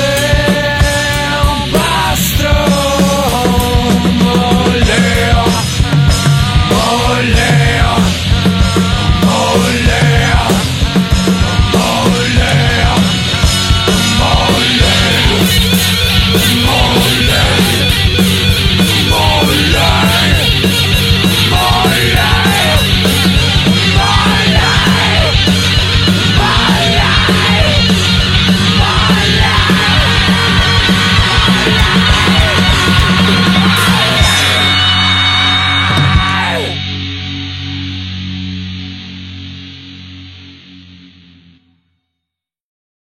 away.